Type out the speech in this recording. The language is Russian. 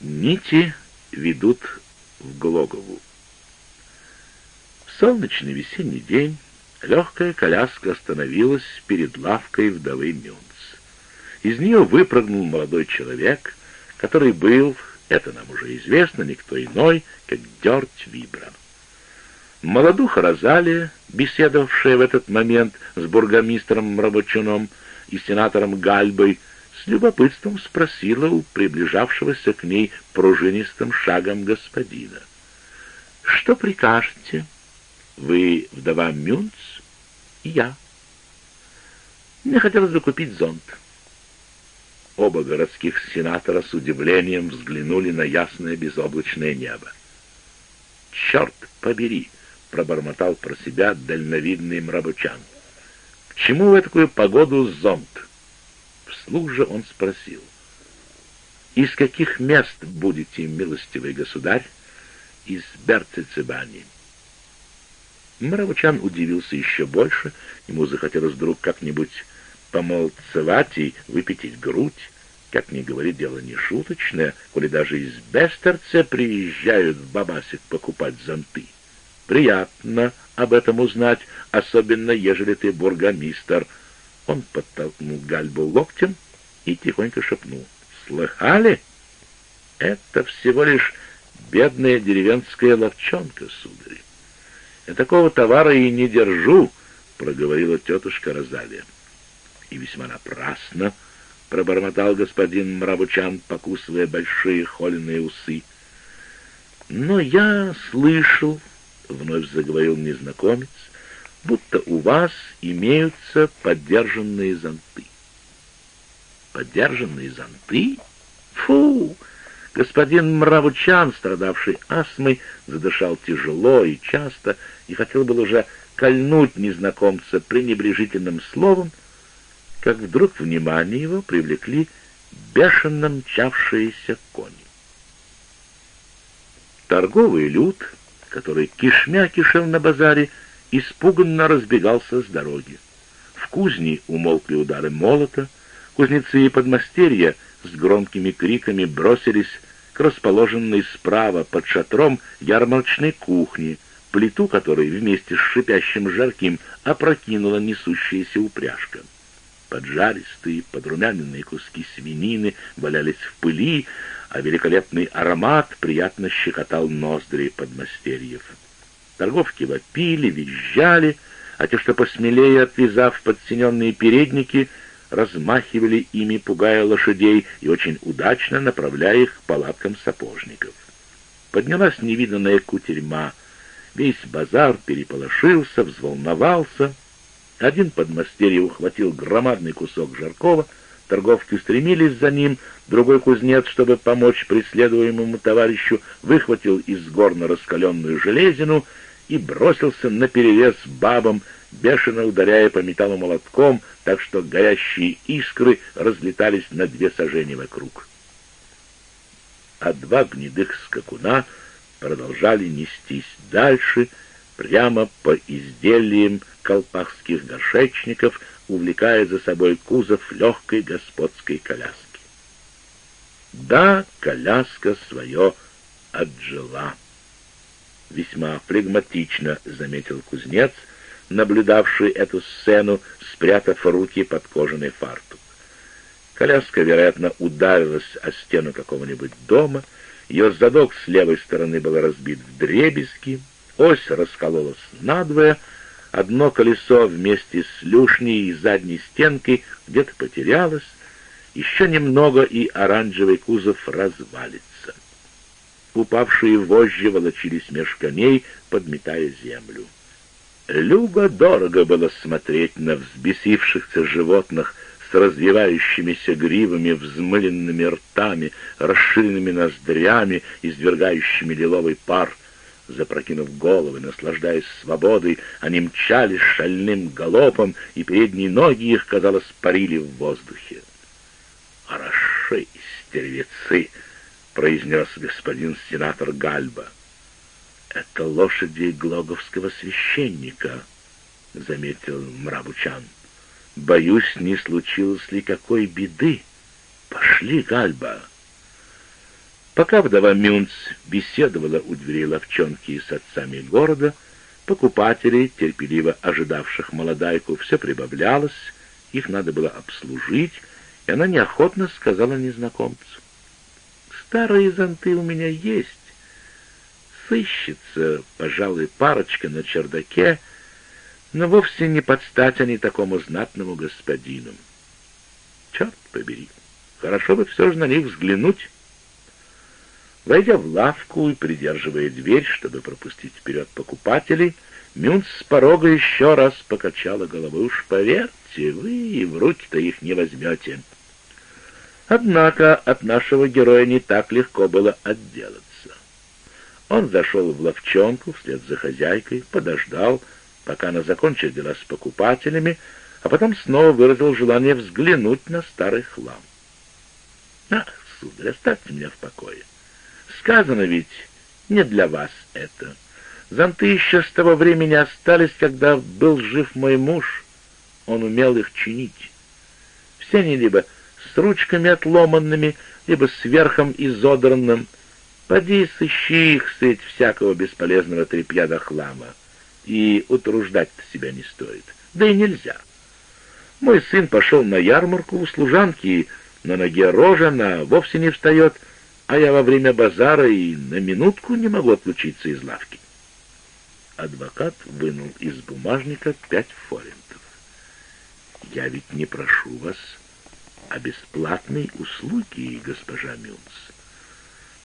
Нити ведут в Глогову. В солнечный весенний день легкая коляска остановилась перед лавкой вдовы Мюнц. Из нее выпрыгнул молодой человек, который был, это нам уже известно, никто иной, как Дёрть Вибра. Молодуха Розалия, беседовавшая в этот момент с бургомистром Рабочуном и сенатором Гальбой, с любопытством спросила у приближавшегося к ней пружинистым шагом господина. «Что прикажете? Вы вдова Мюнц?» «Я». «Мне хотелось бы купить зонт». Оба городских сенатора с удивлением взглянули на ясное безоблачное небо. «Черт побери!» — пробормотал про себя дальновидный мрабучан. «К чему в такую погоду зонт?» Вслух же он спросил. «Из каких мест будете, милостивый государь?» «Из Берцицебани». Мравучан удивился еще больше, ему захотелось вдруг как-нибудь помолцевать и выпятить грудь. Как ни говори, дело не шуточное, коли даже из Бестерца приезжают в Бабасик покупать зонты. Приятно об этом узнать, особенно ежели ты бургомистр. Он подтолкнул Гальбу локтем и тихонько шепнул. «Слыхали? Это всего лишь бедная деревенская ловчонка, сударь. Я такого товара и не держу», — проговорила тетушка Розалия. «И весьма напрасно», — пробормотал господин Мравучан, покусывая большие холеные усы. «Но я слышал, вновь заговорил незнакомец, будто у вас имеются подержанные зонты. Подержанные зонты? Фу! Господин Мравучан, страдавший астмой, задышал тяжело и часто, и хотел было уже кольнуть незнакомца пренебрежительным словом, как вдруг внимание его привлекли бешено мчавшиеся кони. Торговый люд который кишмя кишел на базаре, испуганно разбегался с дороги. В кузне умолкли удары молота, кузнецы и подмастерья с громкими криками бросились к расположенной справа под шатром ярмарочной кухне, плиту которой вместе с шипящим жарким опрокинула несущаяся упряжка. Поджаристые, подрумяненные куски свинины валялись в пыли, а великолепный аромат приятно щекотал ноздри подмастерьев. Торговки вопили, визжали, а те, что посмелее, отвязав подсиненные передники, размахивали ими, пугая лошадей и очень удачно направляя их к палаткам сапожников. Поднялась невиданная кутерьма. Весь базар переполошился, взволновался. Один подмастерье ухватил громадный кусок жаркого — Торговцы стремились за ним, другой кузнец, чтобы помочь преследуемому товарищу, выхватил из горна раскаленную железину и бросился на перерез бабам, бешено ударяя по металлу молотком, так что горящие искры разлетались на две сажени вокруг. А два гнедых скакуна продолжали нестись дальше, прямо по изделиям колпахских горшечников, увлекая за собой кузов легкой господской коляски. Да, коляска свое отжила. Весьма флегматично заметил кузнец, наблюдавший эту сцену, спрятав руки под кожаный фартук. Коляска, вероятно, ударилась о стену какого-нибудь дома, ее задок с левой стороны был разбит в дребезги, ось раскололась надвое, Одно колесо вместе с люшней и задней стенкой где-то потерялось, еще немного и оранжевый кузов развалится. Упавшие вожжи волочились меж коней, подметая землю. Любо-дорого было смотреть на взбесившихся животных с развивающимися гривами, взмыленными ртами, расширенными ноздрями, извергающими лиловый пар — Запрокинув головы, наслаждаясь свободой, они мчались шальным галопом, и передние ноги их, казалось, парили в воздухе. «Хороши, стервецы!» — произнес господин сенатор Гальба. «Это лошади глоговского священника», — заметил Мрабучан. «Боюсь, не случилось ли какой беды. Пошли, Гальба!» Пока вдова Мюнц беседовала у дверей ловчонки с отцами города, покупателей, терпеливо ожидавших молодайку, все прибавлялось, их надо было обслужить, и она неохотно сказала незнакомцу. «Старые зонты у меня есть. Сыщется, пожалуй, парочка на чердаке, но вовсе не подстать они такому знатному господину. Черт побери, хорошо бы все же на них взглянуть». Войдя в лавку и придерживая дверь, чтобы пропустить вперед покупателей, Мюнц с порога еще раз покачала головой. «Уж поверьте, вы и в руки-то их не возьмете». Однако от нашего героя не так легко было отделаться. Он зашел в ловчонку вслед за хозяйкой, подождал, пока она закончит дела с покупателями, а потом снова выразил желание взглянуть на старый хлам. «Ах, сударь, оставьте меня в покое. Сказано ведь, не для вас это. Зонты еще с того времени остались, когда был жив мой муж. Он умел их чинить. Все они либо с ручками отломанными, либо с верхом изодранным. Поди сыщи их средь всякого бесполезного тряпья до хлама. И утруждать-то себя не стоит. Да и нельзя. Мой сын пошел на ярмарку у служанки, на ноге рожа, вовсе не встает, а я во время базара и на минутку не могу отлучиться из лавки. Адвокат вынул из бумажника пять форинтов. «Я ведь не прошу вас о бесплатной услуге, госпожа Мюнц.